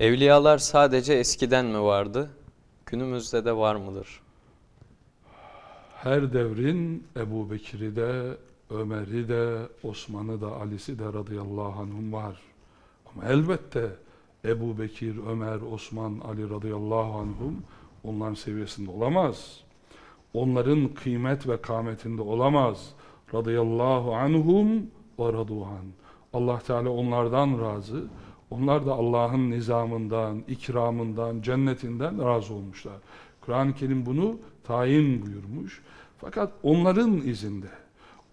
Evliyalar sadece eskiden mi vardı? Günümüzde de var mıdır? Her devrin Ebu Bekir'i de, Ömer'i de, Osman'ı da, Ali'si de radıyallahu anhum var. Ama elbette Ebu Bekir, Ömer, Osman, Ali radıyallahu anhum onların seviyesinde olamaz. Onların kıymet ve kâmetinde olamaz. Radıyallahu anhum ve raduhan. Allah Teala onlardan razı. Onlar da Allah'ın nizamından, ikramından, cennetinden razı olmuşlar. Kur'an-ı Kerim bunu tayin buyurmuş. Fakat onların izinde,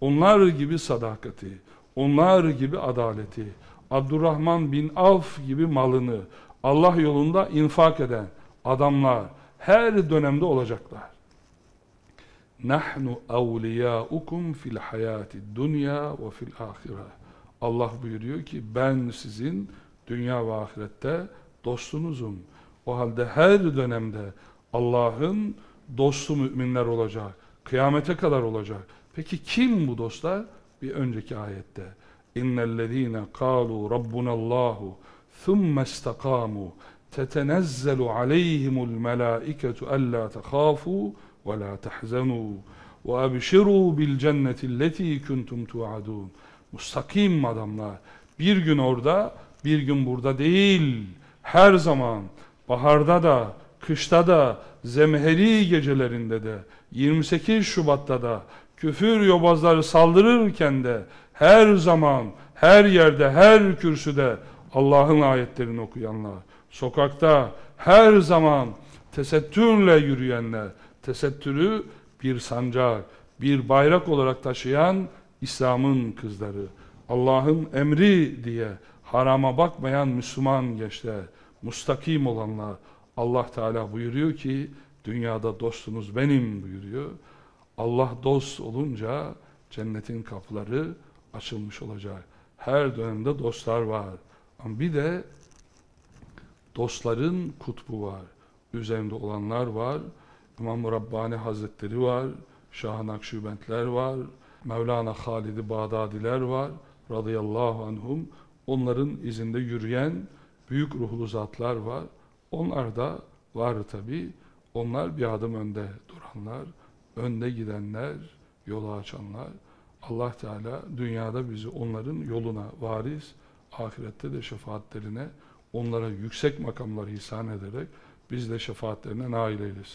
onlar gibi sadakati, onlar gibi adaleti, Abdurrahman bin Avf gibi malını Allah yolunda infak eden adamlar her dönemde olacaklar. Nahnu evliyaukum fil hayati dunya ve fil ahire. Allah buyuruyor ki ben sizin dünya ve ahirette dostunuzum. O halde her dönemde Allah'ın dostu müminler olacak. Kıyamete kadar olacak. Peki kim bu dostlar? Bir önceki ayette. İnnellezîne kâlû rabbunallâhu ثُمَّ اسْتَقَامُوا تَتَنَزَّلُ عَلَيْهِمُ الْمَلَائِكَةُ أَلَّا تَخَافُوا وَلَا تَحْزَنُوا وَأَبْشِرُوا بِالْجَنَّةِ الَّتِي كُنْتُمْ تُوعَدُونَ Mustakim adamlar. Bir gün orada, bir gün burada değil. Her zaman, baharda da, kışta da, zemheri gecelerinde de, 28 Şubat'ta da, küfür yobazları saldırırken de, her zaman, her yerde, her kürsüde Allah'ın ayetlerini okuyanlar, sokakta her zaman tesettürle yürüyenler, tesettürü bir sancak, bir bayrak olarak taşıyan İslam'ın kızları, Allah'ın emri diye harama bakmayan Müslüman gençler, mustakim olanlar, Allah Teala buyuruyor ki, dünyada dostunuz benim buyuruyor. Allah dost olunca cennetin kapıları açılmış olacak. Her dönemde dostlar var. Ama bir de dostların kutbu var. Üzerinde olanlar var. İmam Rabbani Hazretleri var. Şah-ı Nakşibendler var. Mevlana Halid-i Bağdadiler var. Radıyallahu anhum. Onların izinde yürüyen büyük ruhlu zatlar var. Onlar da var tabi. Onlar bir adım önde duranlar, önde gidenler, yolu açanlar. Allah Teala dünyada bizi onların yoluna varis, ahirette de şefaatlerine, onlara yüksek makamlar ihsan ederek biz de şefaatlerine nail eylesin.